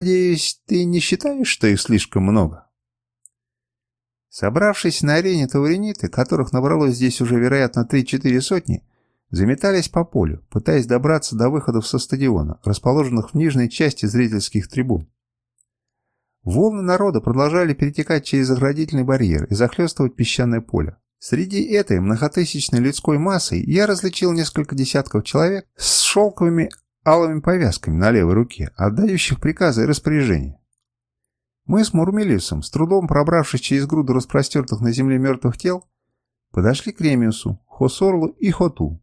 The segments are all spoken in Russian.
Надеюсь, ты не считаешь, что их слишком много? Собравшись на арене тавриниты, которых набралось здесь уже, вероятно, три-четыре сотни, заметались по полю, пытаясь добраться до выходов со стадиона, расположенных в нижней части зрительских трибун. Волны народа продолжали перетекать через оградительный барьер и захлестывать песчаное поле. Среди этой многотысячной людской массы я различил несколько десятков человек с шелковыми алыми повязками на левой руке, отдающих приказы и распоряжения. Мы с Мурмелиусом, с трудом пробравшись через груду распростертых на земле мертвых тел, подошли к Ремиусу, Хосорлу и Хоту.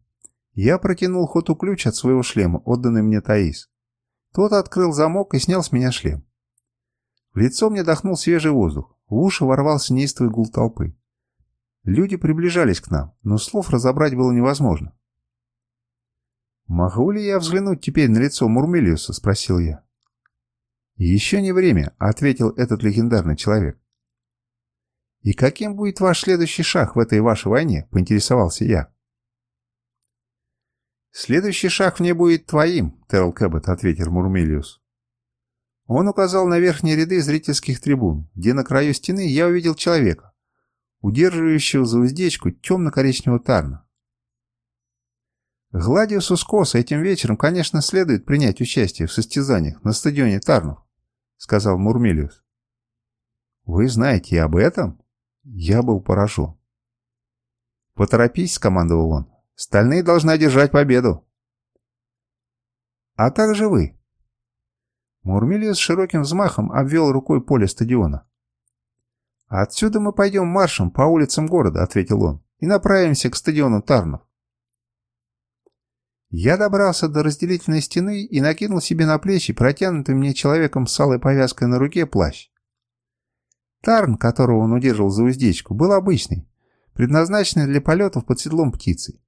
Я протянул Хоту ключ от своего шлема, отданный мне Таис. Тот открыл замок и снял с меня шлем. В лицо мне дохнул свежий воздух, в уши ворвался неистовый гул толпы. Люди приближались к нам, но слов разобрать было невозможно. «Могу ли я взглянуть теперь на лицо Мурмелиуса?» — спросил я. «Еще не время», — ответил этот легендарный человек. «И каким будет ваш следующий шаг в этой вашей войне?» — поинтересовался я. «Следующий шаг мне будет твоим», — Терл Кэббет ответил Мурмелиус. Он указал на верхние ряды зрительских трибун, где на краю стены я увидел человека, удерживающего за уздечку темно-коричневого тарна. Гладиусу Скоса этим вечером, конечно, следует принять участие в состязаниях на стадионе Тарнов, сказал Мурмелиус. Вы знаете об этом? Я был поражен. Поторопись, скомандовал он. Стальные должны одержать победу. А как же вы? Мурмелиус широким взмахом обвел рукой поле стадиона. «Отсюда мы пойдем маршем по улицам города», — ответил он, — «и направимся к стадиону Тарнов». Я добрался до разделительной стены и накинул себе на плечи протянутый мне человеком с алой повязкой на руке плащ. Тарн, которого он удерживал за уздечку, был обычный, предназначенный для полетов под седлом птицы.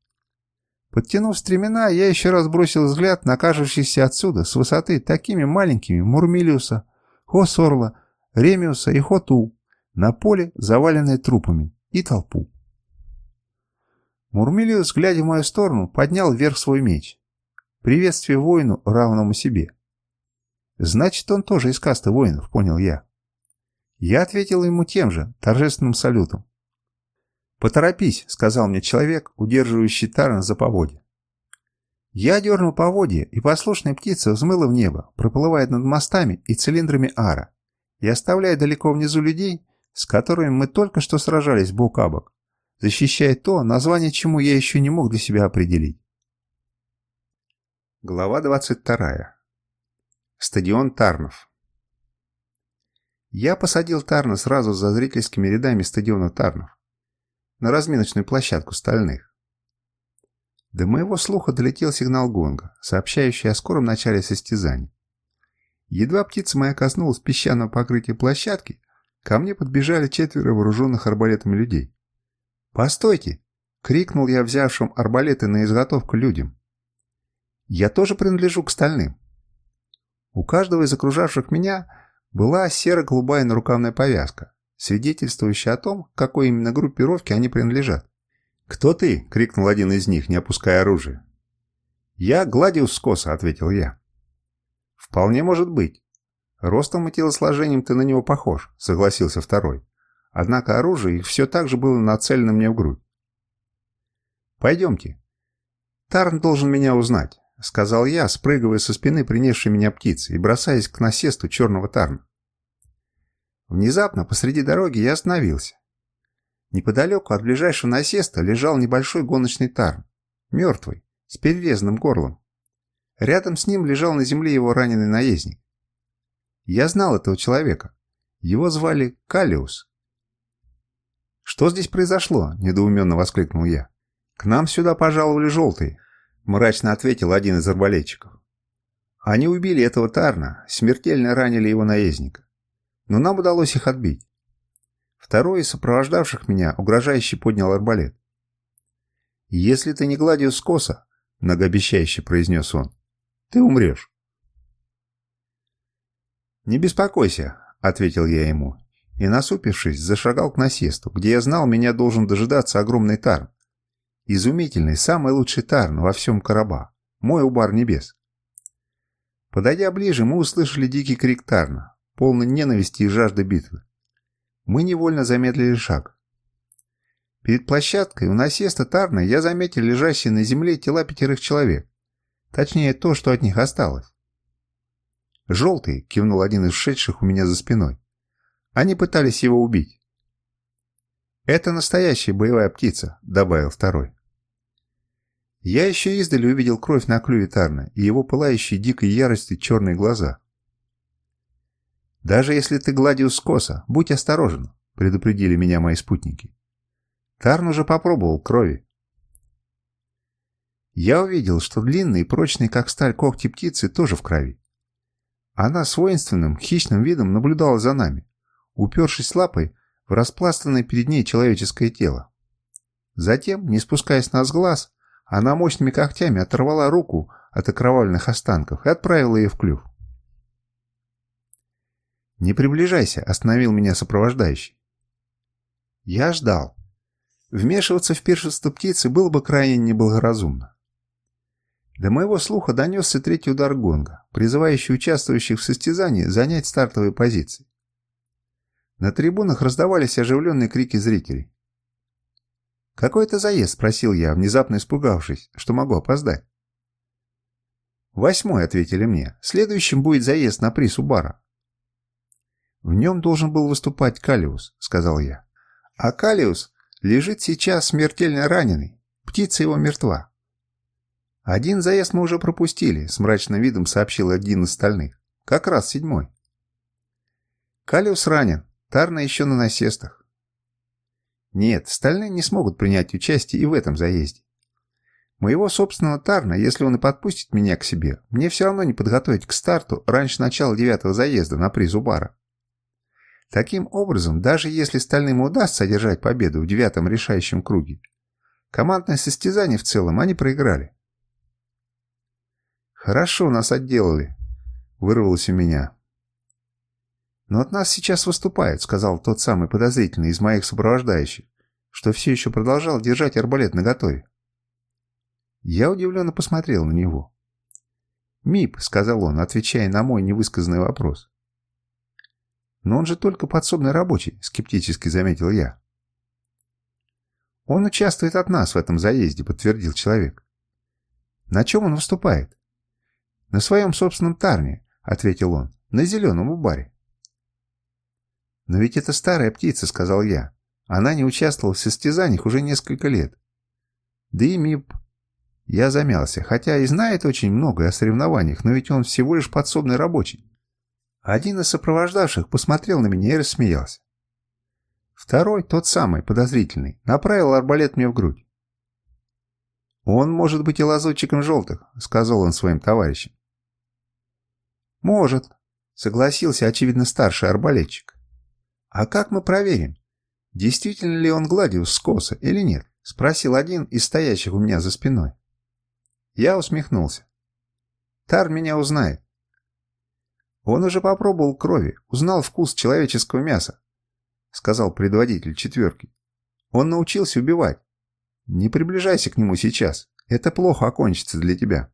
Подтянув стремена, я еще раз бросил взгляд на кажущихся отсюда, с высоты, такими маленькими Мурмилиуса, Хосорла, Ремиуса и Хоту, на поле, заваленное трупами, и толпу. Мурмилиус, глядя в мою сторону, поднял вверх свой меч. Приветствие воину, равному себе. Значит, он тоже из касты воинов, понял я. Я ответил ему тем же, торжественным салютом. «Поторопись», — сказал мне человек, удерживающий Таран за поводья. Я дернул поводья, и послушная птица взмыла в небо, проплывая над мостами и цилиндрами ара, и оставляя далеко внизу людей, с которыми мы только что сражались бок о бок, защищая то, название чему я еще не мог для себя определить. Глава 22. Стадион Тарнов. Я посадил Тарна сразу за зрительскими рядами стадиона Тарнов, на разминочную площадку стальных. До моего слуха долетел сигнал гонга, сообщающий о скором начале состязаний. Едва птица моя коснулась песчаного покрытия площадки, Ко мне подбежали четверо вооруженных арбалетами людей. «Постойте!» — крикнул я взявшим арбалеты на изготовку людям. «Я тоже принадлежу к стальным». У каждого из окружавших меня была серо-голубая нарукавная повязка, свидетельствующая о том, к какой именно группировке они принадлежат. «Кто ты?» — крикнул один из них, не опуская оружие. «Я Гладиус Скоса», — ответил я. «Вполне может быть. «Ростом и телосложением ты на него похож», — согласился второй. Однако оружие все так же было нацелено мне в грудь. «Пойдемте. Тарн должен меня узнать», — сказал я, спрыгивая со спины принесшей меня птицы и бросаясь к насесту черного Тарна. Внезапно посреди дороги я остановился. Неподалеку от ближайшего насеста лежал небольшой гоночный Тарн, мертвый, с перерезанным горлом. Рядом с ним лежал на земле его раненый наездник. Я знал этого человека. Его звали Калиус. «Что здесь произошло?» – недоуменно воскликнул я. «К нам сюда пожаловали желтые», – мрачно ответил один из арбалетчиков. «Они убили этого Тарна, смертельно ранили его наездника. Но нам удалось их отбить. Второй из сопровождавших меня угрожающе поднял арбалет. «Если ты не Гладиус Коса», – многообещающе произнес он, – «ты умрешь». «Не беспокойся», — ответил я ему, и, насупившись, зашагал к насесту, где я знал, меня должен дожидаться огромный тарн. Изумительный, самый лучший тарн во всем Караба. Мой убар небес. Подойдя ближе, мы услышали дикий крик Тарна, полный ненависти и жажды битвы. Мы невольно замедлили шаг. Перед площадкой у насеста Тарна я заметил лежащие на земле тела пятерых человек. Точнее, то, что от них осталось. «Желтый!» — кивнул один из шедших у меня за спиной. Они пытались его убить. «Это настоящая боевая птица», — добавил второй. Я еще издали увидел кровь на клюве Тарна и его пылающие дикой ярости черные глаза. «Даже если ты Гладиус Скоса, будь осторожен», — предупредили меня мои спутники. Тарн уже попробовал крови. Я увидел, что длинные прочные, как сталь, когти птицы тоже в крови. Она с воинственным, хищным видом наблюдала за нами, упершись лапой в распластанное перед ней человеческое тело. Затем, не спуская с нас глаз, она мощными когтями оторвала руку от окровавленных останков и отправила ее в клюв. «Не приближайся», — остановил меня сопровождающий. Я ждал. Вмешиваться в пиршество птицы было бы крайне неблагоразумно. До моего слуха донесся третий удар гонга, призывающий участвующих в состязании занять стартовые позиции. На трибунах раздавались оживленные крики зрителей. «Какой это заезд?» – спросил я, внезапно испугавшись, что могу опоздать. «Восьмой», – ответили мне. «Следующим будет заезд на приз Убара». «В нем должен был выступать Калиус», – сказал я. «А Калиус лежит сейчас смертельно раненый. Птица его мертва». «Один заезд мы уже пропустили», – с мрачным видом сообщил один из остальных. «Как раз седьмой». «Калиус ранен. Тарна еще на насестах. Нет, стальные не смогут принять участие и в этом заезде. Моего собственного Тарна, если он и подпустит меня к себе, мне все равно не подготовить к старту раньше начала девятого заезда на призу бара. Таким образом, даже если стальным удастся одержать победу в девятом решающем круге, командное состязание в целом они проиграли. «Хорошо нас отделали», — вырвалось у меня. «Но от нас сейчас выступает», — сказал тот самый подозрительный из моих сопровождающих, что все еще продолжал держать арбалет наготове. Я удивленно посмотрел на него. «МИП», — сказал он, отвечая на мой невысказанный вопрос. «Но он же только подсобный рабочий», — скептически заметил я. «Он участвует от нас в этом заезде», — подтвердил человек. «На чем он выступает?» «На своем собственном тарне», — ответил он, — «на зеленом баре». «Но ведь это старая птица», — сказал я. «Она не участвовала в состязаниях уже несколько лет». «Да и МИП...» Я замялся, хотя и знает очень многое о соревнованиях, но ведь он всего лишь подсобный рабочий. Один из сопровождавших посмотрел на меня и рассмеялся. Второй, тот самый, подозрительный, направил арбалет мне в грудь. «Он может быть и лазутчиком желтых», — сказал он своим товарищам. «Может», — согласился, очевидно, старший арбалетчик. «А как мы проверим, действительно ли он Гладиус Скоса или нет?» — спросил один из стоящих у меня за спиной. Я усмехнулся. «Тар меня узнает». «Он уже попробовал крови, узнал вкус человеческого мяса», — сказал предводитель четверки. «Он научился убивать. Не приближайся к нему сейчас, это плохо окончится для тебя».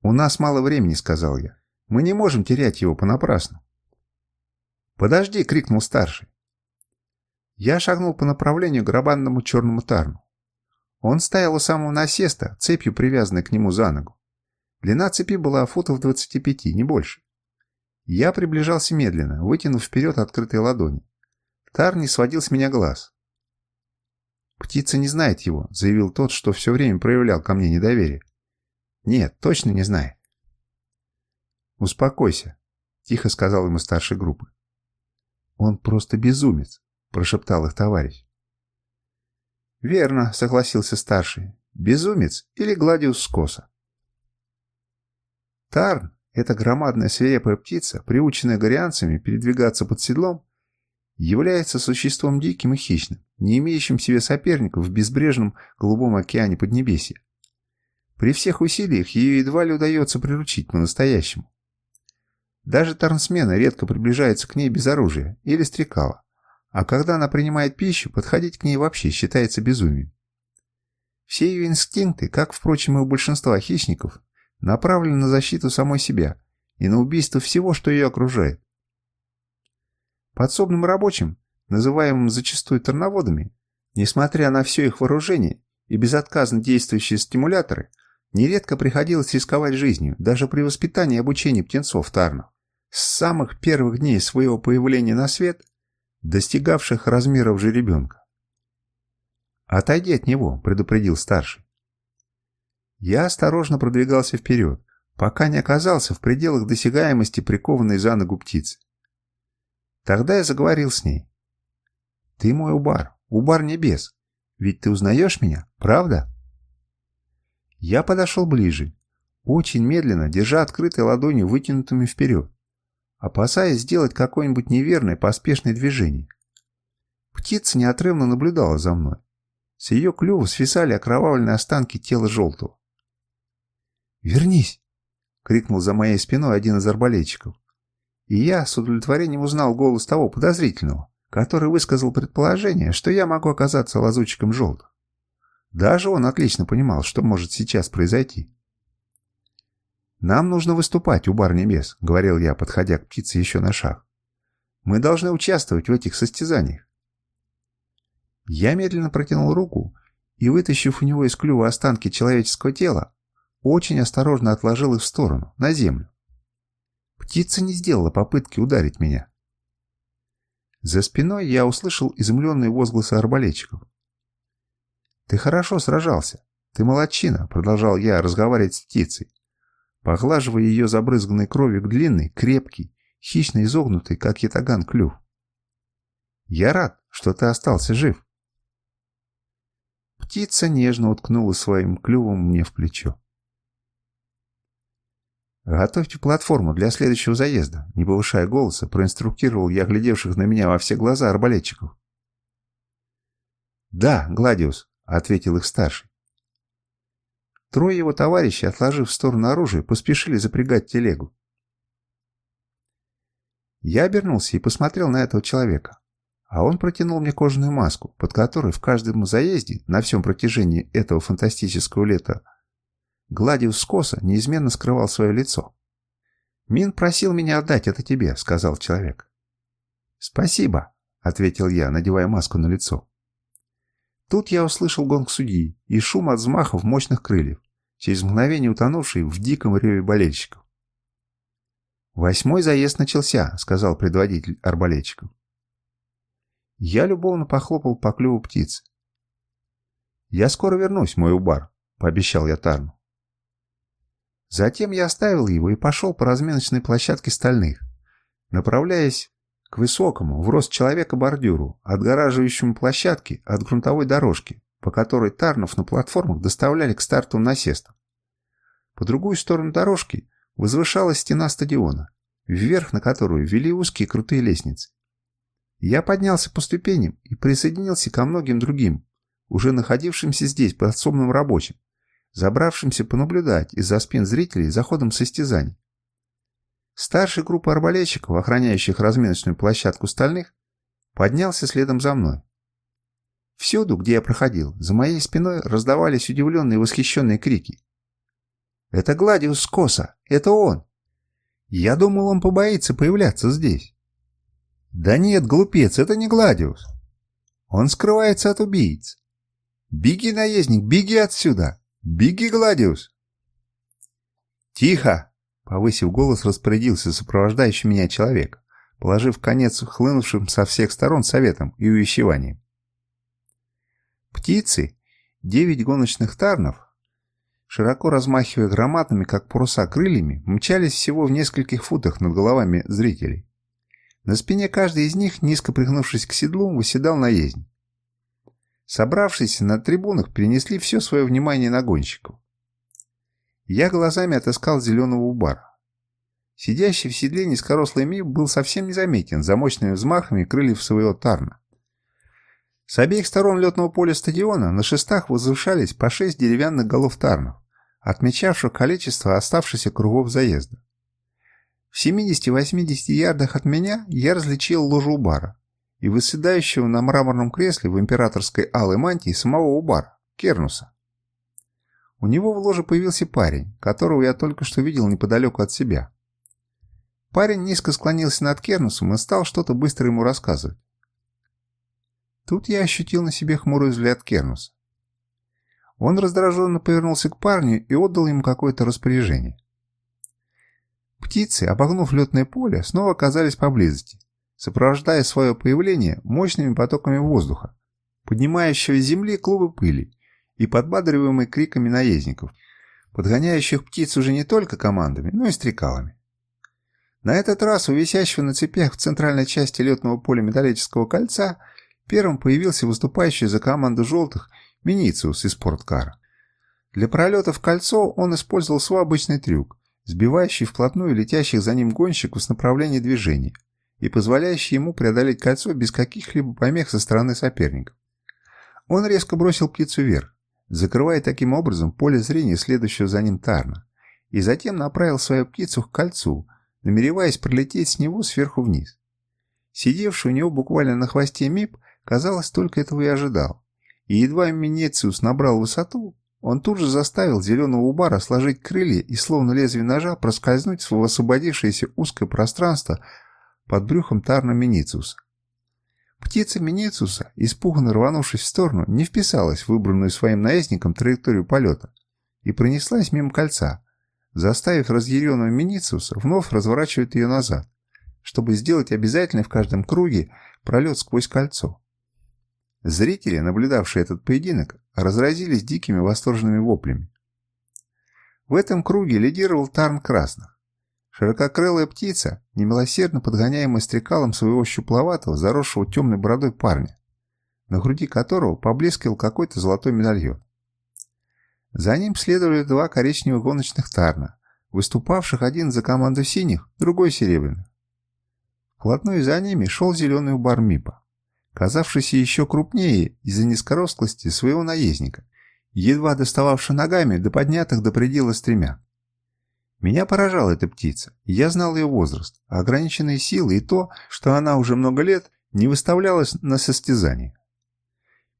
«У нас мало времени», — сказал я. «Мы не можем терять его понапрасну». «Подожди!» — крикнул старший. Я шагнул по направлению к грабанному черному тарну. Он стоял у самого насеста, цепью привязанной к нему за ногу. Длина цепи была футов 25, не больше. Я приближался медленно, вытянув вперед открытые ладони. Тар не сводил с меня глаз. «Птица не знает его», — заявил тот, что все время проявлял ко мне недоверие. «Нет, точно не знает». «Успокойся», — тихо сказал ему старший группы. «Он просто безумец», – прошептал их товарищ. «Верно», – согласился старший. «Безумец или Гладиус Скоса?» Тарн, эта громадная свирепая птица, приученная горианцами передвигаться под седлом, является существом диким и хищным, не имеющим себе соперников в безбрежном голубом океане Поднебесья. При всех усилиях ее едва ли удается приручить по-настоящему. Даже тарнсмены редко приближаются к ней без оружия или стрекала, а когда она принимает пищу, подходить к ней вообще считается безумием. Все ее инстинкты, как, впрочем, и у большинства хищников, направлена на защиту самой себя и на убийство всего, что ее окружает. Подсобным рабочим, называемым зачастую терноводами, несмотря на все их вооружение и безотказно действующие стимуляторы, нередко приходилось рисковать жизнью даже при воспитании и обучении птенцов Тарнов. С самых первых дней своего появления на свет, достигавших размеров жеребенка. «Отойди от него», — предупредил старший. Я осторожно продвигался вперед, пока не оказался в пределах досягаемости прикованной за ногу птицы. Тогда я заговорил с ней. «Ты мой Убар, Убар Небес. Ведь ты узнаешь меня, правда?» Я подошел ближе, очень медленно, держа открытой ладонью вытянутыми вперед, опасаясь сделать какое-нибудь неверное поспешное движение. Птица неотрывно наблюдала за мной. С ее клюва свисали окровавленные останки тела желтого. «Вернись!» — крикнул за моей спиной один из арбалетчиков. И я с удовлетворением узнал голос того подозрительного, который высказал предположение, что я могу оказаться лазутчиком желтых. Даже он отлично понимал, что может сейчас произойти. «Нам нужно выступать, у бар небес», — говорил я, подходя к птице еще на шаг. «Мы должны участвовать в этих состязаниях. Я медленно протянул руку и, вытащив у него из клюва останки человеческого тела, очень осторожно отложил их в сторону, на землю. Птица не сделала попытки ударить меня. За спиной я услышал изумленные возгласы арбалетчиков. «Ты хорошо сражался. Ты молодчина», — продолжал я разговаривать с птицей, поглаживая ее забрызганной кровью длинный, крепкий, хищно изогнутый, как ятаган, клюв. «Я рад, что ты остался жив». Птица нежно уткнула своим клювом мне в плечо. «Готовьте платформу для следующего заезда», — не повышая голоса, проинструктировал я глядевших на меня во все глаза арбалетчиков. «Да, Гладиус», — ответил их старший. Трое его товарищей, отложив в сторону оружие, поспешили запрягать телегу. Я обернулся и посмотрел на этого человека а он протянул мне кожаную маску, под которой в каждом заезде на всем протяжении этого фантастического лета Гладиус Скоса неизменно скрывал свое лицо. «Мин просил меня отдать это тебе», — сказал человек. «Спасибо», — ответил я, надевая маску на лицо. Тут я услышал гонг судьи и шум от взмахов мощных крыльев, через мгновение утонувший в диком реве болельщиков. «Восьмой заезд начался», — сказал предводитель арбалетчиков. Я любовно похлопал по клюву птицы. «Я скоро вернусь, мой убар», — пообещал я Тарну. Затем я оставил его и пошел по разминочной площадке стальных, направляясь к высокому, в рост человека бордюру, отгораживающему площадки от грунтовой дорожки, по которой Тарнов на платформах доставляли к стартовым насестам. По другую сторону дорожки возвышалась стена стадиона, вверх на которую вели узкие крутые лестницы. Я поднялся по ступеням и присоединился ко многим другим, уже находившимся здесь подсобным рабочим, забравшимся понаблюдать из-за спин зрителей за ходом состязаний. Старший группа арбалетчиков, охраняющих разминочную площадку стальных, поднялся следом за мной. Всюду, где я проходил, за моей спиной раздавались удивленные и восхищенные крики. «Это Гладиус Скоса! Это он!» Я думал, он побоится появляться здесь. Да нет, глупец, это не Гладиус. Он скрывается от убийц. Беги, наездник, беги отсюда. Беги, Гладиус. Тихо, повысив голос, распорядился сопровождающий меня человек, положив конец хлынувшим со всех сторон советам и увещеваниям. Птицы, девять гоночных тарнов, широко размахивая громадными, как паруса, крыльями, мчались всего в нескольких футах над головами зрителей. На спине каждый из них, низко пригнувшись к седлу, выседал наездник. Собравшиеся на трибунах перенесли все свое внимание на гонщиков. Я глазами отыскал зеленого убара. Сидящий в седле низкорослый миф был совсем незаметен за мощными взмахами крыльев своего тарна. С обеих сторон летного поля стадиона на шестах возвышались по шесть деревянных голов тарнов, отмечавших количество оставшихся кругов заезда. В 70-80 ярдах от меня я различил ложу Убара и выседающего на мраморном кресле в императорской алой мантии самого Убара, Кернуса. У него в ложе появился парень, которого я только что видел неподалеку от себя. Парень низко склонился над Кернусом и стал что-то быстро ему рассказывать. Тут я ощутил на себе хмурый взгляд Кернуса. Он раздраженно повернулся к парню и отдал ему какое-то распоряжение. Птицы, обогнув летное поле, снова оказались поблизости, сопровождая свое появление мощными потоками воздуха, поднимающего с земли клубы пыли и подбадриваемые криками наездников, подгоняющих птиц уже не только командами, но и стрекалами. На этот раз у висящего на цепях в центральной части летного поля металлического кольца первым появился выступающий за команду «желтых» Минициус из спорткара. Для пролета в кольцо он использовал свой обычный трюк, сбивающий вплотную летящих за ним гонщиков с направления движения и позволяющий ему преодолеть кольцо без каких-либо помех со стороны соперников. Он резко бросил птицу вверх, закрывая таким образом поле зрения следующего за ним Тарна, и затем направил свою птицу к кольцу, намереваясь пролететь с него сверху вниз. Сидевший у него буквально на хвосте Мип, казалось, только этого и ожидал. И едва Минециус набрал высоту, он тут же заставил зеленого убара сложить крылья и, словно лезвие ножа, проскользнуть в освободившееся узкое пространство под брюхом Тарна Минициуса. Птица Минициуса, испуганно рванувшись в сторону, не вписалась в выбранную своим наездником траекторию полета и пронеслась мимо кольца, заставив разъяренного Минициуса вновь разворачивать ее назад, чтобы сделать обязательный в каждом круге пролет сквозь кольцо. Зрители, наблюдавшие этот поединок, разразились дикими восторженными воплями. В этом круге лидировал Тарн Красных. Ширококрылая птица, немилосердно подгоняемая стрекалом своего щупловатого, заросшего темной бородой парня, на груди которого поблескивал какой-то золотой медальон. За ним следовали два коричневых гоночных Тарна, выступавших один за команду синих, другой серебряных. Вплотную за ними шел зеленый убар Мипа казавшийся еще крупнее из-за низкорослости своего наездника, едва достававший ногами до поднятых до предела стремян. Меня поражала эта птица, я знал ее возраст, ограниченные силы и то, что она уже много лет не выставлялась на состязании.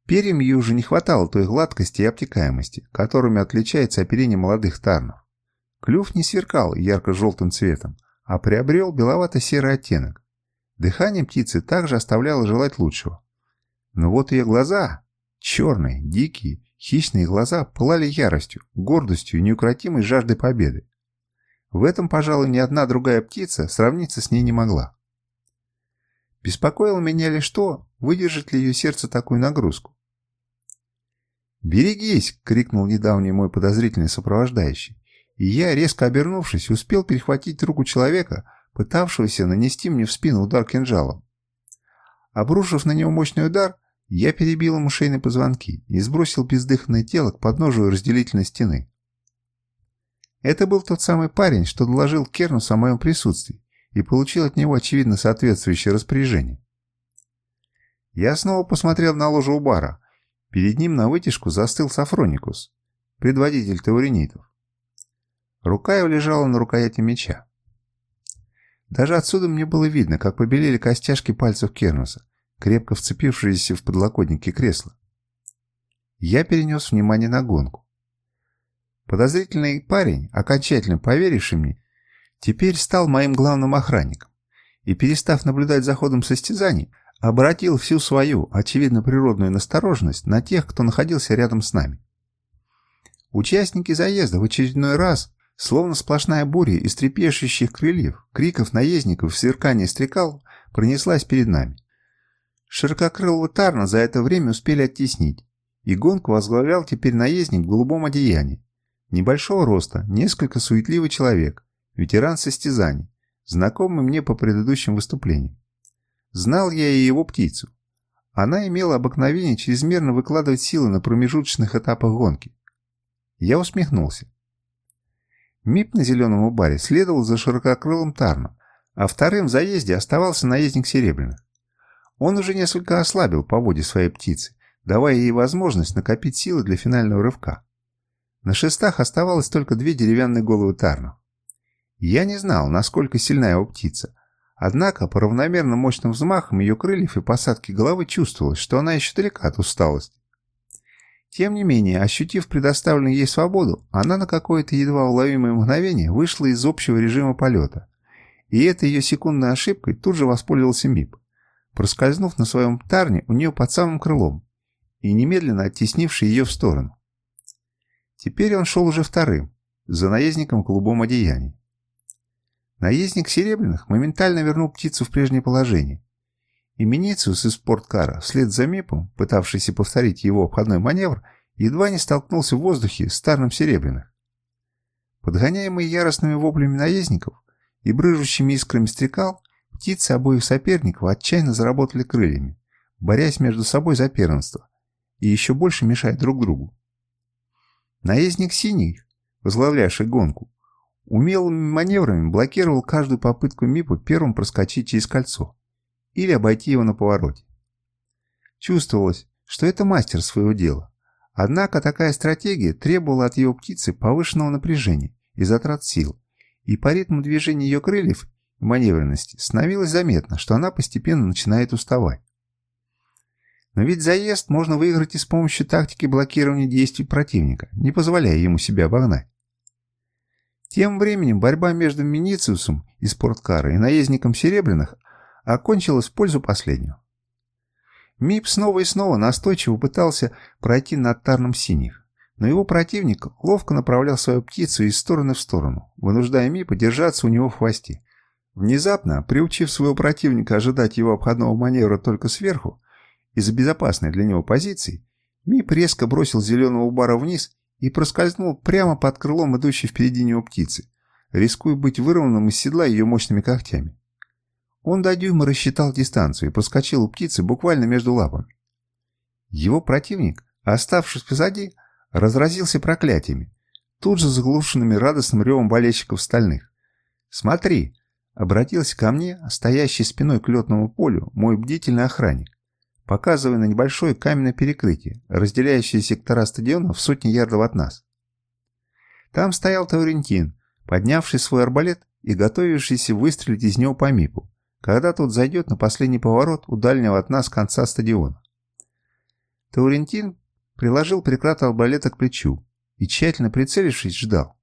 Перьям ей уже не хватало той гладкости и обтекаемости, которыми отличается оперение молодых тарнов. Клюв не сверкал ярко-желтым цветом, а приобрел беловато-серый оттенок, Дыхание птицы также оставляло желать лучшего. Но вот ее глаза, черные, дикие, хищные глаза, пылали яростью, гордостью и неукротимой жаждой победы. В этом, пожалуй, ни одна другая птица сравниться с ней не могла. Беспокоило меня лишь то, выдержит ли ее сердце такую нагрузку. «Берегись!» — крикнул недавний мой подозрительный сопровождающий, и я, резко обернувшись, успел перехватить руку человека, пытавшегося нанести мне в спину удар кинжалом. Обрушив на него мощный удар, я перебил ему шейные позвонки и сбросил бездыханное тело к подножию разделительной стены. Это был тот самый парень, что доложил Кернусу о моем присутствии и получил от него, очевидно, соответствующее распоряжение. Я снова посмотрел на ложу у бара. Перед ним на вытяжку застыл Сафроникус, предводитель тауринитов. Рука его лежала на рукояти меча. Даже отсюда мне было видно, как побелели костяшки пальцев Кернуса, крепко вцепившиеся в подлокотники кресла. Я перенес внимание на гонку. Подозрительный парень, окончательно поверивший мне, теперь стал моим главным охранником и, перестав наблюдать за ходом состязаний, обратил всю свою, очевидно природную настороженность на тех, кто находился рядом с нами. Участники заезда в очередной раз Словно сплошная буря из трепещущих крыльев, криков наездников, сверкания стрекал пронеслась перед нами. Ширококрылого Тарна за это время успели оттеснить, и гонку возглавлял теперь наездник в голубом одеянии. Небольшого роста, несколько суетливый человек, ветеран состязаний, знакомый мне по предыдущим выступлениям. Знал я и его птицу. Она имела обыкновение чрезмерно выкладывать силы на промежуточных этапах гонки. Я усмехнулся. Мип на зеленом убаре следовал за ширококрылым Тарном, а вторым в заезде оставался наездник Серебряных. Он уже несколько ослабил по воде своей птицы, давая ей возможность накопить силы для финального рывка. На шестах оставалось только две деревянные головы Тарнов. Я не знал, насколько сильна его птица, однако по равномерно мощным взмахам ее крыльев и посадке головы чувствовалось, что она еще далека от усталости. Тем не менее, ощутив предоставленную ей свободу, она на какое-то едва уловимое мгновение вышла из общего режима полета. И этой ее секундной ошибкой тут же воспользовался МИП, проскользнув на своем тарне у нее под самым крылом и немедленно оттеснивший ее в сторону. Теперь он шел уже вторым, за наездником клубом одеяний. Наездник Серебряных моментально вернул птицу в прежнее положение, и Минициус из спорткара, вслед за Мипом, пытавшийся повторить его обходной маневр, едва не столкнулся в воздухе с Тарном Серебряных. Подгоняемые яростными воплями наездников и брыжущими искрами стрекал, птицы обоих соперников отчаянно заработали крыльями, борясь между собой за первенство, и еще больше мешая друг другу. Наездник синий, возглавлявший гонку, умелыми маневрами блокировал каждую попытку Мипа первым проскочить через кольцо или обойти его на повороте. Чувствовалось, что это мастер своего дела. Однако такая стратегия требовала от его птицы повышенного напряжения и затрат сил, и по ритму движения ее крыльев и маневренности становилось заметно, что она постепенно начинает уставать. Но ведь заезд можно выиграть и с помощью тактики блокирования действий противника, не позволяя ему себя обогнать. Тем временем борьба между Минициусом и спорткара и наездником Серебряных окончилась в пользу последнего. Мип снова и снова настойчиво пытался пройти над тарном синих, но его противник ловко направлял свою птицу из стороны в сторону, вынуждая Мипа держаться у него в хвосте. Внезапно, приучив своего противника ожидать его обходного маневра только сверху, из-за безопасной для него позиции, Мип резко бросил зеленого бара вниз и проскользнул прямо под крылом идущей впереди него птицы, рискуя быть вырванным из седла ее мощными когтями. Он до дюйма рассчитал дистанцию и проскочил у птицы буквально между лапами. Его противник, оставшись позади, разразился проклятиями, тут же заглушенными радостным ревом болельщиков стальных. «Смотри!» — обратился ко мне, стоящий спиной к летному полю, мой бдительный охранник, показывая на небольшое каменное перекрытие, разделяющее сектора стадиона в сотни ярдов от нас. Там стоял Таурентин, поднявший свой арбалет и готовившийся выстрелить из него по мипу, когда тот зайдет на последний поворот у дальнего от нас конца стадиона. Таурентин приложил прикрат арбалета к плечу и, тщательно прицелившись, ждал.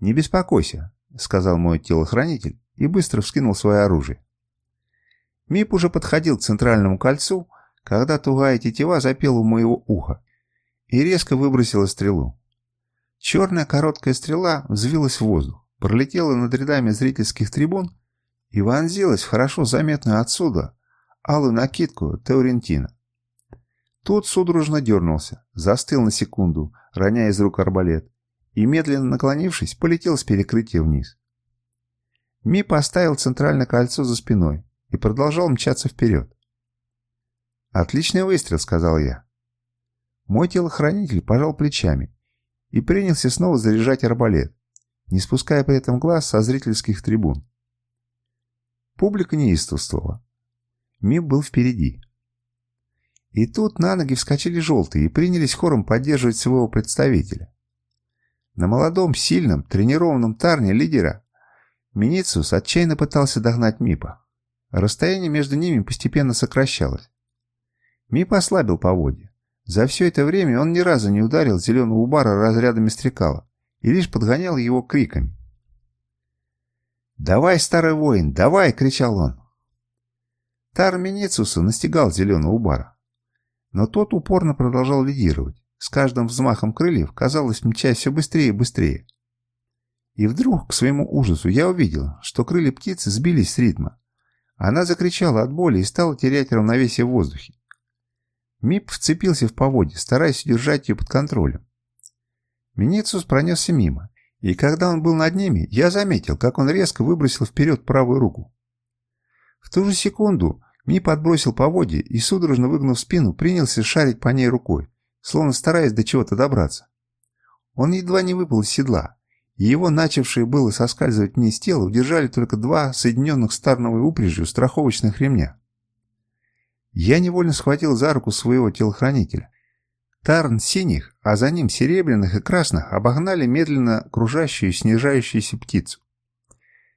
«Не беспокойся», — сказал мой телохранитель и быстро вскинул свое оружие. Мип уже подходил к центральному кольцу, когда тугая тетива запела у моего уха и резко выбросила стрелу. Черная короткая стрела взвилась в воздух, пролетела над рядами зрительских трибун и вонзилась хорошо заметную отсюда алую накидку Теорентина. Тут судорожно дернулся, застыл на секунду, роняя из рук арбалет, и, медленно наклонившись, полетел с перекрытия вниз. Ми поставил центральное кольцо за спиной и продолжал мчаться вперед. «Отличный выстрел», — сказал я. Мой телохранитель пожал плечами и принялся снова заряжать арбалет, не спуская при этом глаз со зрительских трибун. Публика неистовствовала. Мип был впереди. И тут на ноги вскочили желтые и принялись хором поддерживать своего представителя. На молодом, сильном, тренированном тарне лидера Минициус отчаянно пытался догнать Мипа. Расстояние между ними постепенно сокращалось. Мип ослабил поводья. За все это время он ни разу не ударил зеленого бара разрядами стрекала и лишь подгонял его криками. «Давай, старый воин, давай!» — кричал он. Тар Миницуса настигал зеленого бара. Но тот упорно продолжал лидировать. С каждым взмахом крыльев, казалось, мчась все быстрее и быстрее. И вдруг, к своему ужасу, я увидел, что крылья птицы сбились с ритма. Она закричала от боли и стала терять равновесие в воздухе. Мип вцепился в поводье, стараясь удержать ее под контролем. Миницус пронесся мимо, и когда он был над ними, я заметил, как он резко выбросил вперед правую руку. В ту же секунду Ми подбросил поводье и, судорожно выгнув спину, принялся шарить по ней рукой, словно стараясь до чего-то добраться. Он едва не выпал из седла, его, начавшие было соскальзывать вниз тела, удержали только два соединенных старновой упряжью страховочных ремня. Я невольно схватил за руку своего телохранителя Тарн синих, а за ним серебряных и красных обогнали медленно кружащую и снижающуюся птицу.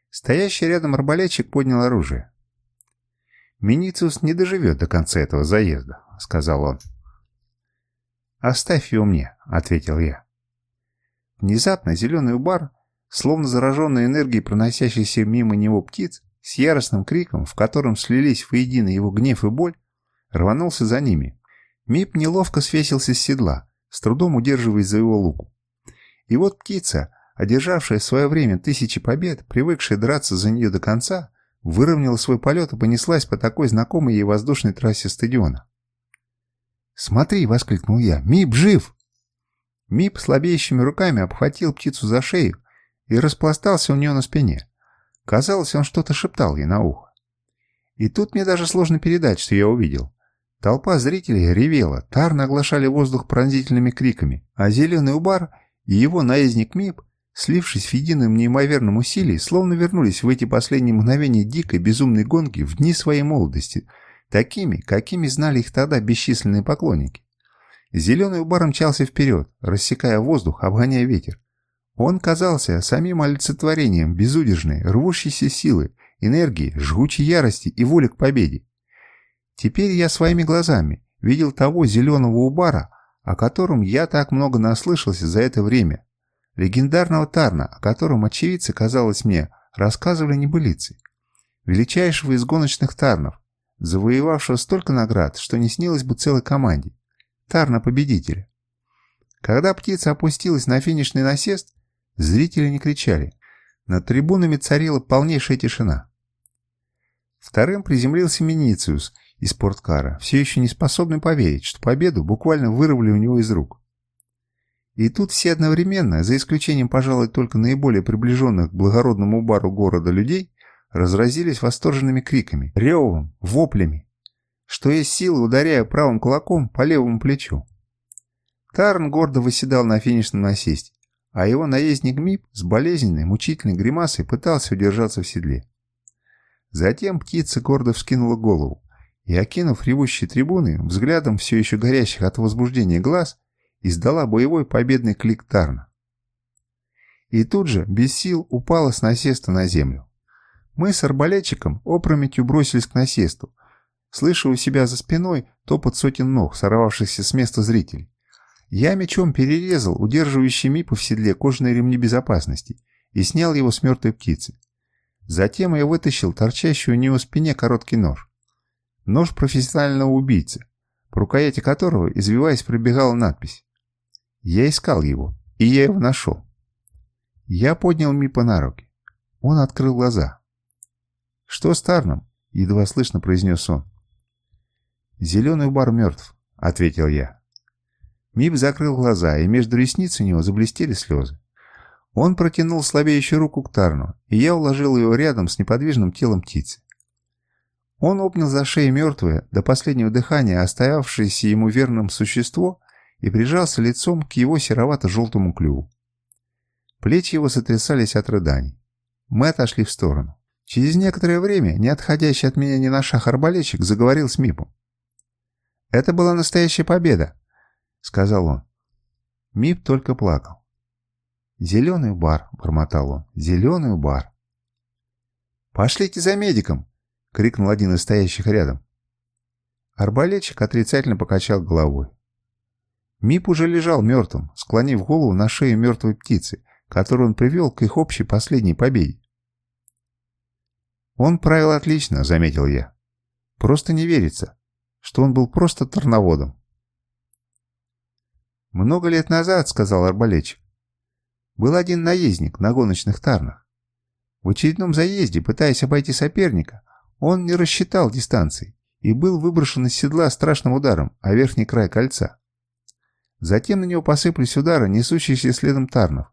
Стоящий рядом арбалетчик поднял оружие. «Минициус не доживет до конца этого заезда», — сказал он. «Оставь его мне», — ответил я. Внезапно зеленый убар, словно зараженный энергией проносящейся мимо него птиц, с яростным криком, в котором слились воедино его гнев и боль, рванулся за ними. Мип неловко свесился с седла, с трудом удерживаясь за его луку. И вот птица, одержавшая в свое время тысячи побед, привыкшая драться за нее до конца, выровняла свой полет и понеслась по такой знакомой ей воздушной трассе стадиона. «Смотри!» — воскликнул я. «Мип жив!» Мип слабеющими руками обхватил птицу за шею и распластался у нее на спине. Казалось, он что-то шептал ей на ухо. И тут мне даже сложно передать, что я увидел. Толпа зрителей ревела, тарно оглашали воздух пронзительными криками, а зеленый убар и его наездник Мип, слившись в едином неимоверном усилии, словно вернулись в эти последние мгновения дикой безумной гонки в дни своей молодости, такими, какими знали их тогда бесчисленные поклонники. Зеленый убар мчался вперед, рассекая воздух, обгоняя ветер. Он казался самим олицетворением безудержной, рвущейся силы, энергии, жгучей ярости и воли к победе. Теперь я своими глазами видел того зеленого убара, о котором я так много наслышался за это время. Легендарного Тарна, о котором очевидцы, казалось мне, рассказывали небылицы. Величайшего из гоночных Тарнов, завоевавшего столько наград, что не снилось бы целой команде. Тарна-победителя. Когда птица опустилась на финишный насест, зрители не кричали. Над трибунами царила полнейшая тишина. Вторым приземлился Минициус из спорткара, все еще не способный поверить, что победу буквально вырвали у него из рук. И тут все одновременно, за исключением, пожалуй, только наиболее приближенных к благородному бару города людей, разразились восторженными криками, ревом, воплями, что есть силы, ударяя правым кулаком по левому плечу. Тарн гордо выседал на финишном насесте, а его наездник Мип с болезненной, мучительной гримасой пытался удержаться в седле. Затем птица гордо вскинула голову и, окинув ревущие трибуны, взглядом все еще горящих от возбуждения глаз, издала боевой победный клик Тарна. И тут же, без сил, упала с насеста на землю. Мы с арбалетчиком опрометью бросились к насесту, слыша у себя за спиной топот сотен ног, сорвавшихся с места зрителей. Я мечом перерезал удерживающий Мипа в седле кожаные ремни безопасности и снял его с мертвой птицы. Затем я вытащил торчащий у него спине короткий нож. Нож профессионального убийцы, по рукояти которого, извиваясь, пробегала надпись. Я искал его, и я его нашел. Я поднял Мипа на руки. Он открыл глаза. «Что с Тарном?» — едва слышно произнес он. «Зеленый бар мертв», — ответил я. Мип закрыл глаза, и между ресниц у него заблестели слезы. Он протянул слабеющую руку к Тарну, и я уложил ее рядом с неподвижным телом птицы. Он обнял за шею мертвое, до последнего дыхания остававшееся ему верным существо и прижался лицом к его серовато-желтому клюву. Плечи его сотрясались от рыданий. Мы отошли в сторону. Через некоторое время, не отходящий от меня ни на шаг заговорил с Мипом. «Это была настоящая победа», — сказал он. Мип только плакал. «Зеленый бар», — бормотал он, — «зеленый бар». «Пошлите за медиком!» — крикнул один из стоящих рядом. Арбалетчик отрицательно покачал головой. Мип уже лежал мертвым, склонив голову на шею мертвой птицы, которую он привел к их общей последней победе. «Он правил отлично», — заметил я. «Просто не верится, что он был просто торноводом. «Много лет назад, — сказал арбалетчик, — был один наездник на гоночных тарнах. В очередном заезде, пытаясь обойти соперника, он не рассчитал дистанции и был выброшен из седла страшным ударом о верхний край кольца. Затем на него посыпались удары, несущиеся следом тарнов,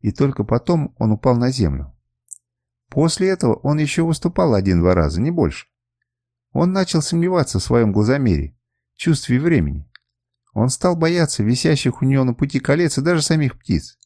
и только потом он упал на землю. После этого он еще выступал один-два раза, не больше. Он начал сомневаться в своем глазомере, чувстве времени. Он стал бояться висящих у него на пути колец и даже самих птиц.